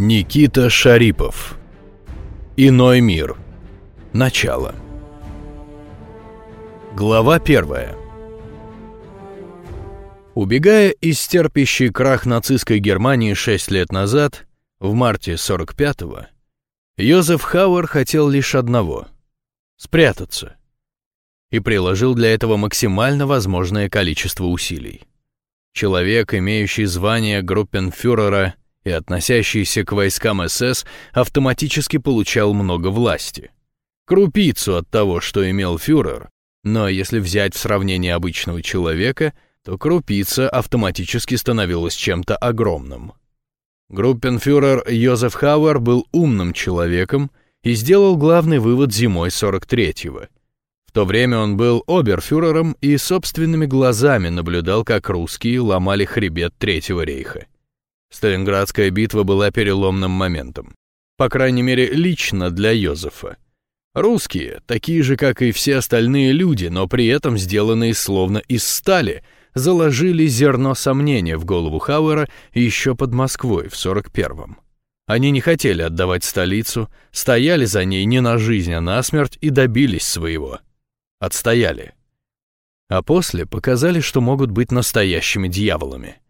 Никита Шарипов. Иной мир. Начало. Глава первая. Убегая из терпящей крах нацистской Германии 6 лет назад, в марте 45-го, Йозеф Хауэр хотел лишь одного — спрятаться. И приложил для этого максимально возможное количество усилий. Человек, имеющий звание группенфюрера — и относящийся к войскам СС автоматически получал много власти. Крупицу от того, что имел фюрер, но если взять в сравнение обычного человека, то крупица автоматически становилась чем-то огромным. Группенфюрер Йозеф Хауэр был умным человеком и сделал главный вывод зимой 43-го. В то время он был оберфюрером и собственными глазами наблюдал, как русские ломали хребет Третьего рейха. Сталинградская битва была переломным моментом. По крайней мере, лично для Йозефа. Русские, такие же, как и все остальные люди, но при этом сделанные словно из стали, заложили зерно сомнения в голову Хауэра еще под Москвой в 41-м. Они не хотели отдавать столицу, стояли за ней не на жизнь, а на смерть и добились своего. Отстояли. А после показали, что могут быть настоящими дьяволами.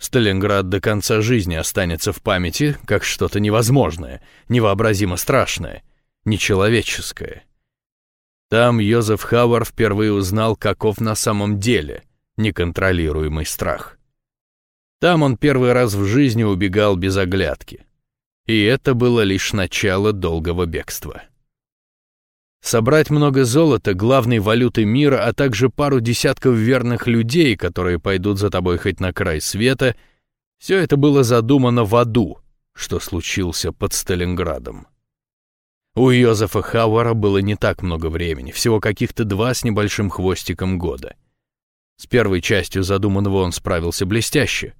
Сталинград до конца жизни останется в памяти как что-то невозможное, невообразимо страшное, нечеловеческое. Там Йозеф Хауэр впервые узнал, каков на самом деле неконтролируемый страх. Там он первый раз в жизни убегал без оглядки. И это было лишь начало долгого бегства. Собрать много золота, главной валюты мира, а также пару десятков верных людей, которые пойдут за тобой хоть на край света, все это было задумано в аду, что случился под Сталинградом. У Йозефа Хауэра было не так много времени, всего каких-то два с небольшим хвостиком года. С первой частью задуманного он справился блестяще.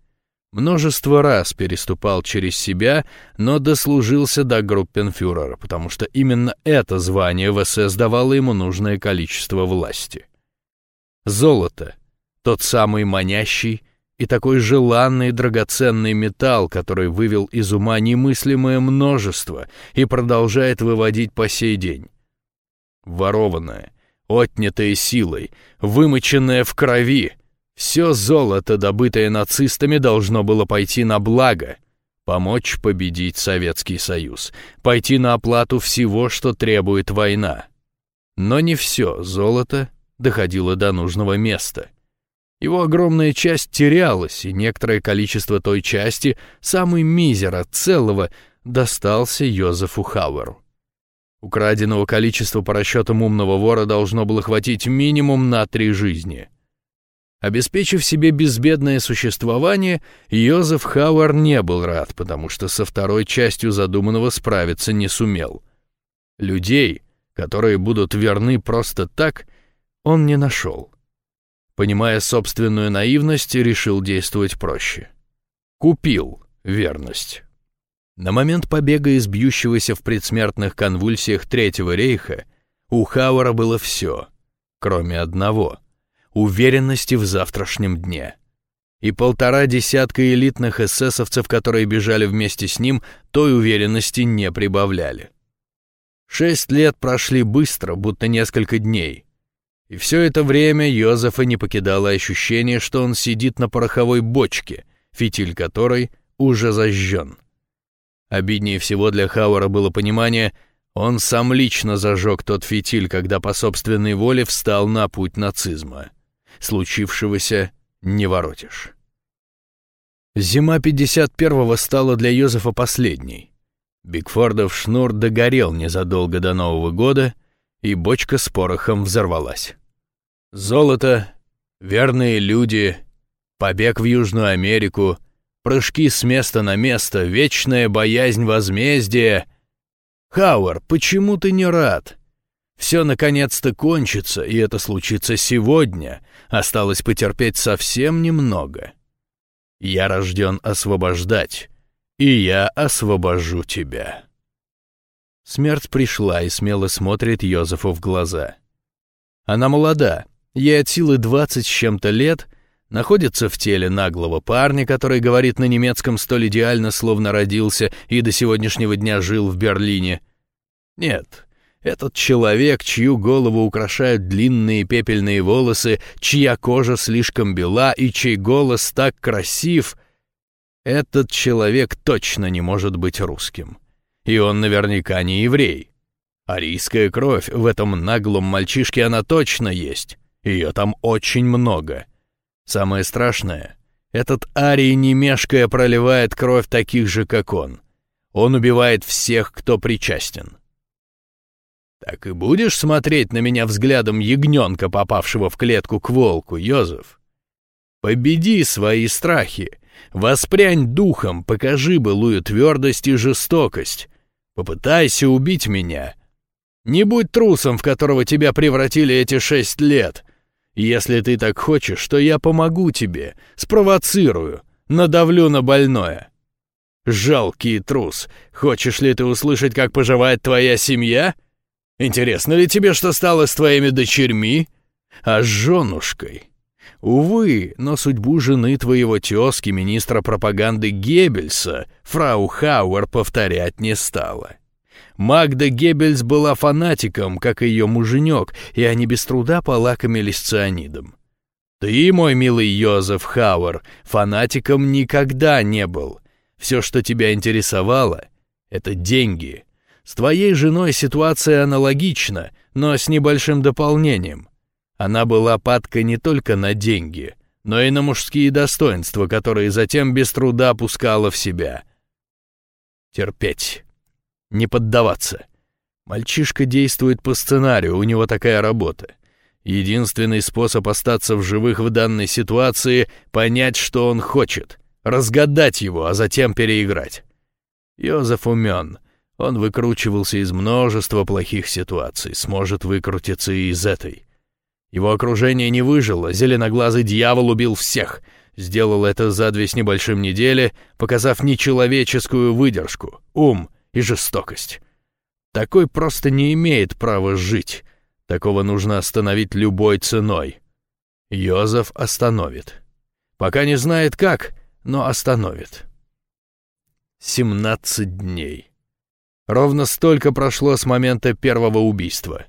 Множество раз переступал через себя, но дослужился до группенфюрера, потому что именно это звание в СС давало ему нужное количество власти. Золото — тот самый манящий и такой желанный драгоценный металл, который вывел из ума немыслимое множество и продолжает выводить по сей день. Ворованное, отнятое силой, вымоченное в крови — все золото, добытое нацистами, должно было пойти на благо, помочь победить Советский Союз, пойти на оплату всего, что требует война. Но не все золото доходило до нужного места. Его огромная часть терялась, и некоторое количество той части, самый мизер от целого, достался Йозефу Хауэру. Украденного количества по расчетам умного вора должно было хватить минимум на три жизни — Обеспечив себе безбедное существование, Йозеф Хауэр не был рад, потому что со второй частью задуманного справиться не сумел. Людей, которые будут верны просто так, он не нашел. Понимая собственную наивность, решил действовать проще. Купил верность. На момент побега из бьющегося в предсмертных конвульсиях Третьего рейха у Хауэра было все, кроме одного — уверенности в завтрашнем дне. И полтора десятка элитных эсэсовцев, которые бежали вместе с ним, той уверенности не прибавляли. Шесть лет прошли быстро, будто несколько дней. И все это время Йозефа не покидало ощущение, что он сидит на пороховой бочке, фитиль которой уже зажжен. Обиднее всего для Хауэра было понимание, он сам лично зажег тот фитиль, когда по собственной воле встал на путь нацизма случившегося не воротишь. Зима 51-го стала для Йозефа последней. Бигфордов шнур догорел незадолго до Нового года, и бочка с порохом взорвалась. Золото, верные люди, побег в Южную Америку, прыжки с места на место, вечная боязнь возмездия. Хауэр, почему ты не рад? Все наконец-то кончится, и это случится сегодня. Осталось потерпеть совсем немного. Я рожден освобождать, и я освобожу тебя. Смерть пришла и смело смотрит Йозефу в глаза. Она молода, ей от силы двадцать с чем-то лет, находится в теле наглого парня, который говорит на немецком столь идеально, словно родился и до сегодняшнего дня жил в Берлине. Нет, этот человек, чью голову украшают длинные пепельные волосы, чья кожа слишком бела и чей голос так красив, этот человек точно не может быть русским. И он наверняка не еврей. Арийская кровь в этом наглом мальчишке она точно есть. Ее там очень много. Самое страшное, этот Арий не мешкая проливает кровь таких же, как он. Он убивает всех, кто причастен. Так и будешь смотреть на меня взглядом ягненка, попавшего в клетку к волку, Йозеф? Победи свои страхи, воспрянь духом, покажи былую твердость и жестокость. Попытайся убить меня. Не будь трусом, в которого тебя превратили эти шесть лет. Если ты так хочешь, то я помогу тебе, спровоцирую, надавлю на больное. Жалкий трус, хочешь ли ты услышать, как поживает твоя семья?» Интересно ли тебе, что стало с твоими дочерьми? А с женушкой? Увы, но судьбу жены твоего тезки, министра пропаганды Геббельса, фрау Хауэр, повторять не стала. Магда Геббельс была фанатиком, как и ее муженек, и они без труда полакомились цианидом. Ты, мой милый Йозеф Хауэр, фанатиком никогда не был. Все, что тебя интересовало, — это деньги — с твоей женой ситуация аналогична, но с небольшим дополнением. Она была падка не только на деньги, но и на мужские достоинства, которые затем без труда опускала в себя. Терпеть. Не поддаваться. Мальчишка действует по сценарию, у него такая работа. Единственный способ остаться в живых в данной ситуации — понять, что он хочет, разгадать его, а затем переиграть. Йозеф умен — он выкручивался из множества плохих ситуаций, сможет выкрутиться и из этой. Его окружение не выжило, зеленоглазый дьявол убил всех. Сделал это за две с небольшим недели, показав нечеловеческую выдержку, ум и жестокость. Такой просто не имеет права жить. Такого нужно остановить любой ценой. Йозеф остановит. Пока не знает как, но остановит. 17 дней. Ровно столько прошло с момента первого убийства.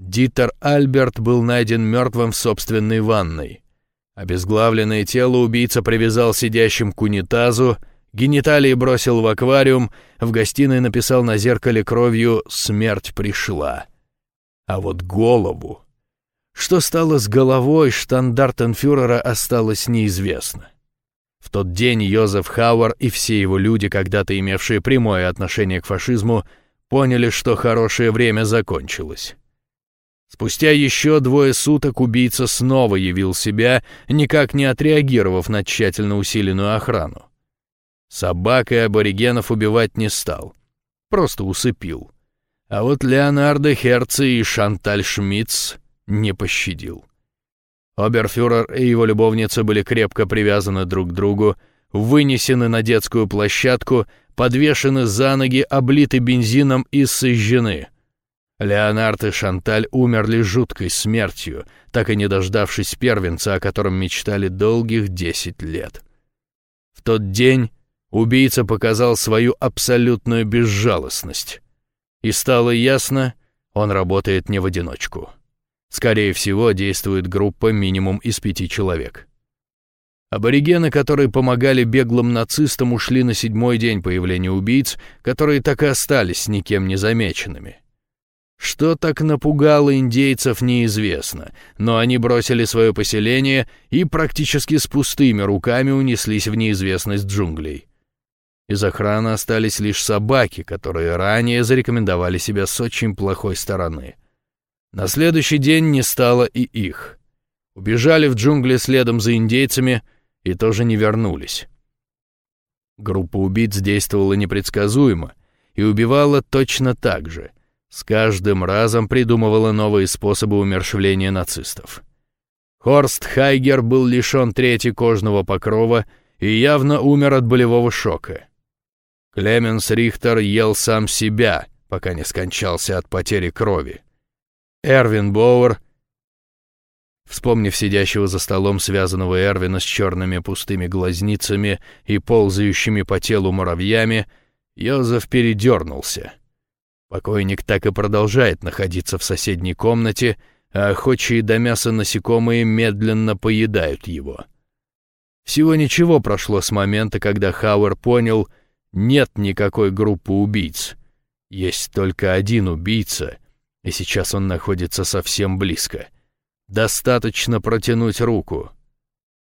Дитер Альберт был найден мертвым в собственной ванной. Обезглавленное тело убийца привязал сидящим к унитазу, гениталии бросил в аквариум, в гостиной написал на зеркале кровью «Смерть пришла». А вот голову... Что стало с головой штандартенфюрера осталось неизвестно. В тот день Йозеф Хауэр и все его люди, когда-то имевшие прямое отношение к фашизму, поняли, что хорошее время закончилось. Спустя еще двое суток убийца снова явил себя, никак не отреагировав на тщательно усиленную охрану. Собак и аборигенов убивать не стал, просто усыпил. А вот Леонардо Херци и Шанталь Шмидц не пощадил. Оберфюрер и его любовница были крепко привязаны друг к другу, вынесены на детскую площадку, подвешены за ноги, облиты бензином и сожжены. Леонард и Шанталь умерли жуткой смертью, так и не дождавшись первенца, о котором мечтали долгих десять лет. В тот день убийца показал свою абсолютную безжалостность. И стало ясно, он работает не в одиночку. Скорее всего, действует группа минимум из пяти человек. Аборигены, которые помогали беглым нацистам, ушли на седьмой день появления убийц, которые так и остались никем не замеченными. Что так напугало индейцев, неизвестно, но они бросили свое поселение и практически с пустыми руками унеслись в неизвестность джунглей. Из охраны остались лишь собаки, которые ранее зарекомендовали себя с очень плохой стороны — на следующий день не стало и их. Убежали в джунгли следом за индейцами и тоже не вернулись. Группа убийц действовала непредсказуемо и убивала точно так же. С каждым разом придумывала новые способы умершвления нацистов. Хорст Хайгер был лишен трети кожного покрова и явно умер от болевого шока. Клеменс Рихтер ел сам себя, пока не скончался от потери крови. Эрвин Боуэр Вспомнив сидящего за столом связанного Эрвина с черными пустыми глазницами и ползающими по телу муравьями, Йозеф передернулся. Покойник так и продолжает находиться в соседней комнате, а охочие до мяса насекомые медленно поедают его. Всего ничего прошло с момента, когда Хауэр понял, нет никакой группы убийц. Есть только один убийца, и сейчас он находится совсем близко — Достаточно протянуть руку.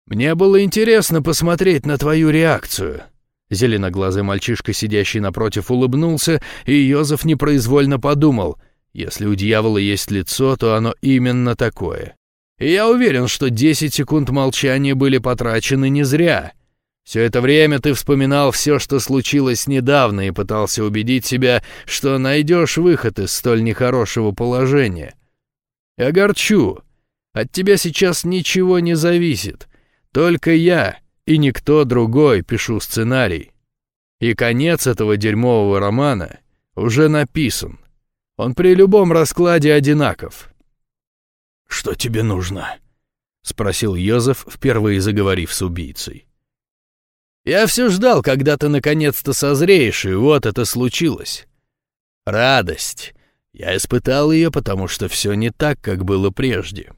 «Мне было интересно посмотреть на твою реакцию». Зеленоглазый мальчишка, сидящий напротив, улыбнулся, и Йозеф непроизвольно подумал, если у дьявола есть лицо, то оно именно такое. И я уверен, что 10 секунд молчания были потрачены не зря. Все это время ты вспоминал все, что случилось недавно, и пытался убедить себя, что найдешь выход из столь нехорошего положения. Я горчу, от тебя сейчас ничего не зависит. Только я и никто другой пишу сценарий. И конец этого дерьмового романа уже написан. Он при любом раскладе одинаков. «Что тебе нужно?» — спросил Йозеф, впервые заговорив с убийцей. «Я все ждал, когда ты наконец-то созреешь, и вот это случилось. Радость. Я испытал ее, потому что все не так, как было прежде.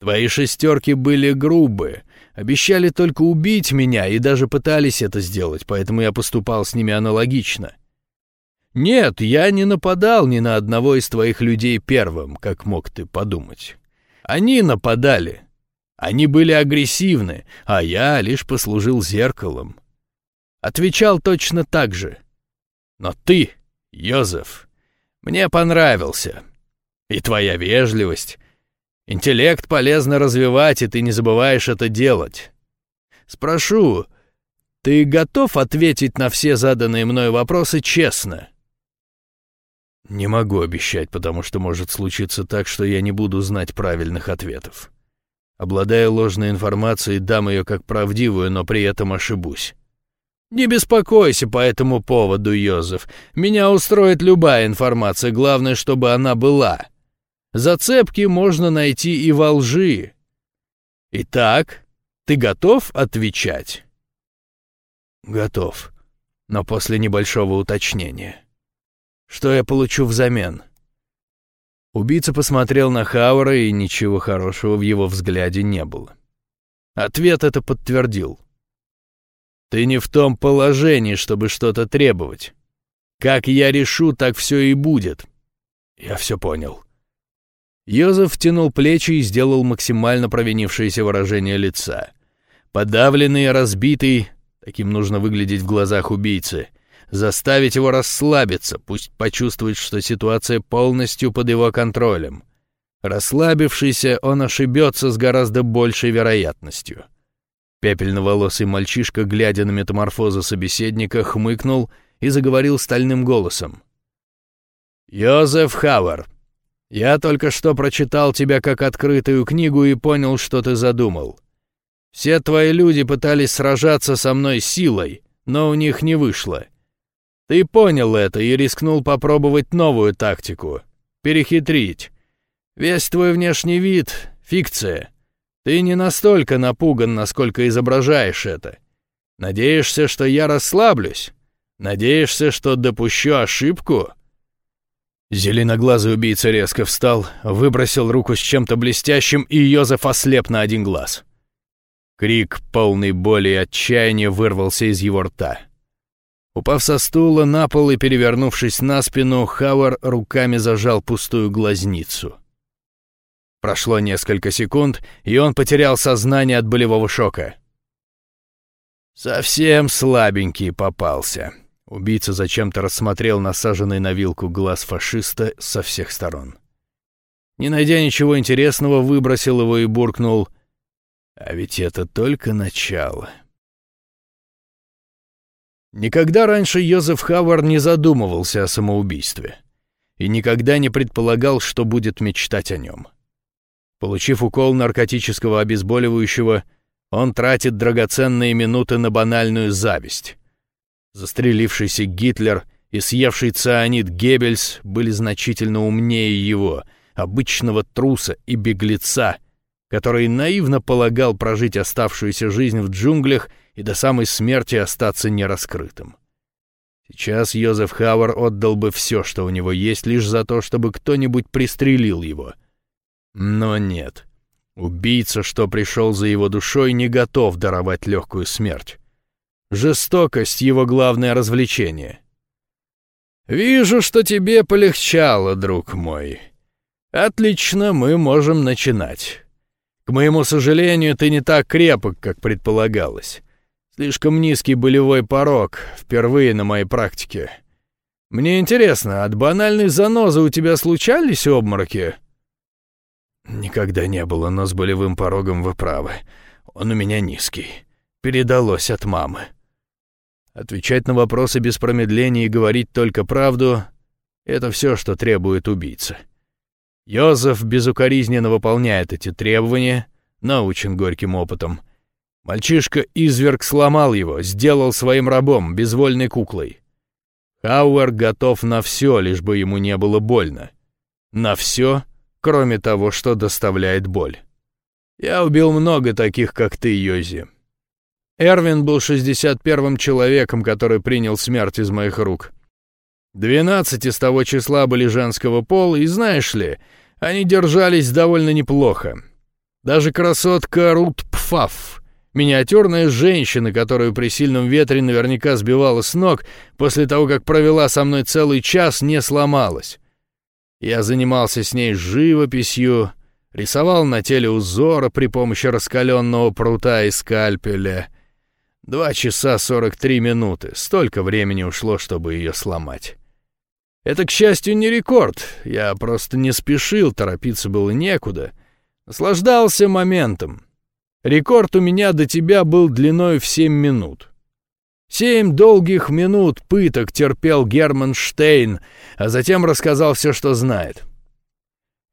Твои шестерки были грубы, обещали только убить меня и даже пытались это сделать, поэтому я поступал с ними аналогично. Нет, я не нападал ни на одного из твоих людей первым, как мог ты подумать. Они нападали. Они были агрессивны, а я лишь послужил зеркалом. Отвечал точно так же. Но ты, Йозеф, мне понравился. И твоя вежливость, Интеллект полезно развивать, и ты не забываешь это делать. Спрошу, ты готов ответить на все заданные мной вопросы честно? Не могу обещать, потому что может случиться так, что я не буду знать правильных ответов. Обладая ложной информацией, дам ее как правдивую, но при этом ошибусь. Не беспокойся по этому поводу, Йозеф. Меня устроит любая информация, главное, чтобы она была. Зацепки можно найти и во лжи. Итак, ты готов отвечать? Готов, но после небольшого уточнения. Что я получу взамен? Убийца посмотрел на Хауэра, и ничего хорошего в его взгляде не было. Ответ это подтвердил. «Ты не в том положении, чтобы что-то требовать. Как я решу, так все и будет». «Я все понял», Йозеф втянул плечи и сделал максимально провинившееся выражение лица. Подавленный разбитый, таким нужно выглядеть в глазах убийцы, заставить его расслабиться, пусть почувствует, что ситуация полностью под его контролем. Расслабившийся, он ошибется с гораздо большей вероятностью. Пепельноволосый мальчишка, глядя на метаморфозу собеседника, хмыкнул и заговорил стальным голосом. «Йозеф Хауэр, я только что прочитал тебя как открытую книгу и понял, что ты задумал. Все твои люди пытались сражаться со мной силой, но у них не вышло. Ты понял это и рискнул попробовать новую тактику — перехитрить. Весь твой внешний вид — фикция. Ты не настолько напуган, насколько изображаешь это. Надеешься, что я расслаблюсь? Надеешься, что допущу ошибку?» Зеленоглазый убийца резко встал, выбросил руку с чем-то блестящим, и Йозеф ослеп на один глаз. Крик, полный боли и отчаяния, вырвался из его рта. Упав со стула на пол и перевернувшись на спину, Хауэр руками зажал пустую глазницу. Прошло несколько секунд, и он потерял сознание от болевого шока. «Совсем слабенький попался», Убийца зачем-то рассмотрел насаженный на вилку глаз фашиста со всех сторон. Не найдя ничего интересного, выбросил его и буркнул «А ведь это только начало». Никогда раньше Йозеф Хавар не задумывался о самоубийстве и никогда не предполагал, что будет мечтать о нем. Получив укол наркотического обезболивающего, он тратит драгоценные минуты на банальную зависть. Застрелившийся Гитлер и съевший цианид Геббельс были значительно умнее его, обычного труса и беглеца, который наивно полагал прожить оставшуюся жизнь в джунглях и до самой смерти остаться нераскрытым. Сейчас Йозеф Хауэр отдал бы все, что у него есть, лишь за то, чтобы кто-нибудь пристрелил его. Но нет. Убийца, что пришел за его душой, не готов даровать легкую смерть. Жестокость — его главное развлечение. «Вижу, что тебе полегчало, друг мой. Отлично, мы можем начинать. К моему сожалению, ты не так крепок, как предполагалось. Слишком низкий болевой порог, впервые на моей практике. Мне интересно, от банальной занозы у тебя случались обмороки? Никогда не было, но с болевым порогом вы правы. Он у меня низкий. Передалось от мамы. Отвечать на вопросы без промедления и говорить только правду — это все, что требует убийца. Йозеф безукоризненно выполняет эти требования, научен горьким опытом — Мальчишка-изверг сломал его, сделал своим рабом, безвольной куклой. Хауэр готов на все, лишь бы ему не было больно. На все, кроме того, что доставляет боль. Я убил много таких, как ты, Йози. Эрвин был 61-м человеком, который принял смерть из моих рук. Двенадцать из того числа были женского пола, и знаешь ли, они держались довольно неплохо. Даже красотка Рут Пфафф Миниатюрная женщина, которую при сильном ветре наверняка сбивала с ног, после того, как провела со мной целый час, не сломалась. Я занимался с ней живописью, рисовал на теле узоры при помощи раскаленного прута и скальпеля. Два часа сорок три минуты. Столько времени ушло, чтобы ее сломать. Это, к счастью, не рекорд. Я просто не спешил, торопиться было некуда. Наслаждался моментом. Рекорд у меня до тебя был длиной в семь минут. Семь долгих минут пыток терпел Герман Штейн, а затем рассказал все, что знает.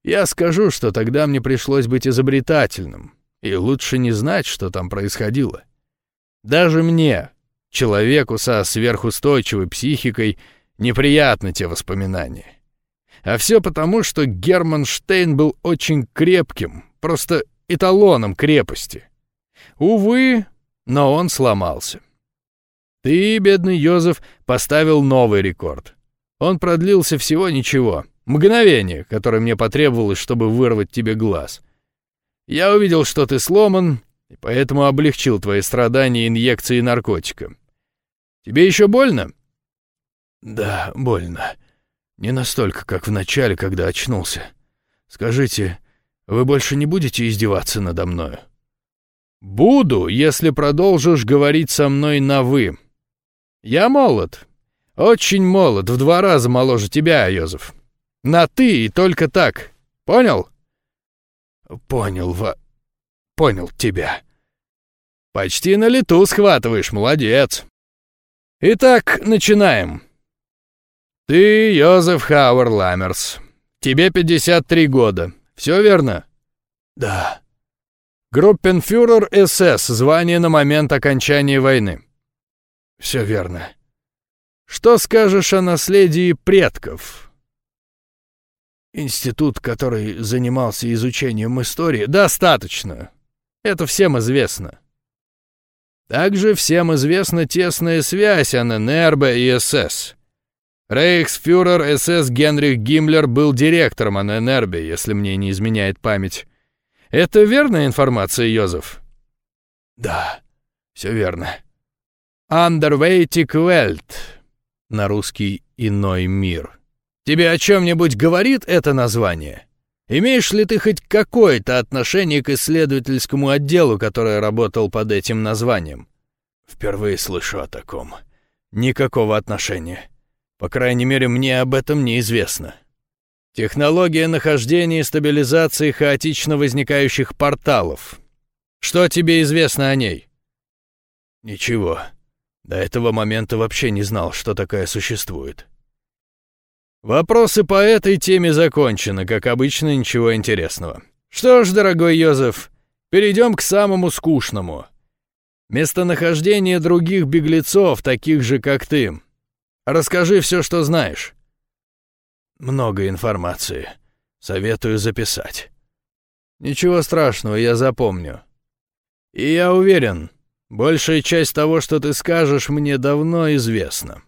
Я скажу, что тогда мне пришлось быть изобретательным, и лучше не знать, что там происходило. Даже мне, человеку со сверхустойчивой психикой, неприятны те воспоминания. А все потому, что Герман Штейн был очень крепким, просто эталоном крепости. Увы, но он сломался. Ты, бедный Йозеф, поставил новый рекорд. Он продлился всего ничего, мгновение, которое мне потребовалось, чтобы вырвать тебе глаз. Я увидел, что ты сломан, и поэтому облегчил твои страдания инъекцией наркотика. Тебе еще больно? Да, больно. Не настолько, как в начале, когда очнулся. Скажите, вы больше не будете издеваться надо мною?» «Буду, если продолжишь говорить со мной на «вы». Я молод. Очень молод, в два раза моложе тебя, Йозеф. На «ты» и только так. Понял?» «Понял, Ва... Понял тебя». «Почти на лету схватываешь, молодец». Итак, начинаем. Ты Йозеф Хауэр Ламмерс. Тебе 53 года. Все верно?» «Да». «Группенфюрер СС, звание на момент окончания войны». «Все верно». «Что скажешь о наследии предков?» «Институт, который занимался изучением истории...» «Достаточно. Это всем известно». Также всем известна тесная связь ННРБ и СС. Рейхсфюрер СС Генрих Гиммлер был директором ННРБ, если мне не изменяет память. Это верная информация, Йозеф? Да, все верно. Underweighted Welt. На русский «иной мир». Тебе о чем-нибудь говорит это название? Имеешь ли ты хоть какое-то отношение к исследовательскому отделу, который работал под этим названием? Впервые слышу о таком. Никакого отношения. По крайней мере, мне об этом неизвестно. Технология нахождения и стабилизации хаотично возникающих порталов. Что тебе известно о ней? Ничего. До этого момента вообще не знал, что такая существует. Вопросы по этой теме закончены, как обычно, ничего интересного. Что ж, дорогой Йозеф, перейдем к самому скучному. Местонахождение других беглецов, таких же, как ты. Расскажи все, что знаешь». «Много информации. Советую записать». Ничего страшного, я запомню. И я уверен, большая часть того, что ты скажешь, мне давно известна.